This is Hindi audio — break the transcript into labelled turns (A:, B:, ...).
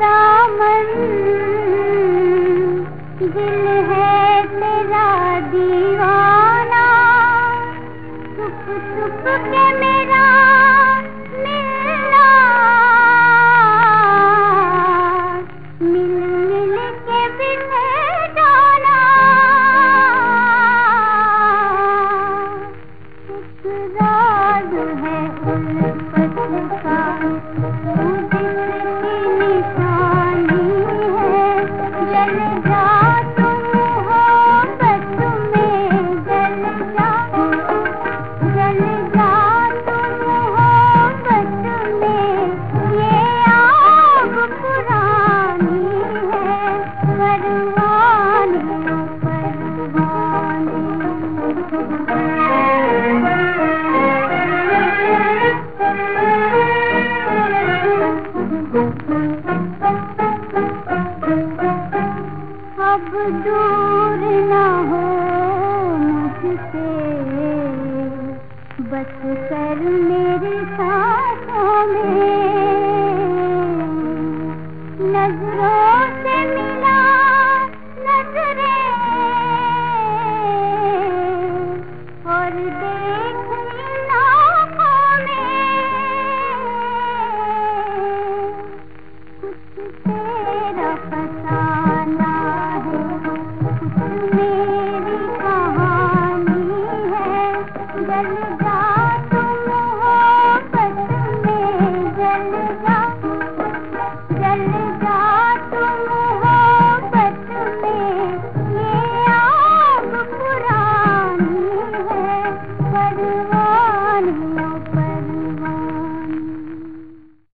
A: दामन दिल है तेरा दीवाना सुख सुख के मेरा अब दूर ना हो मुझसे बस कर में Thank you.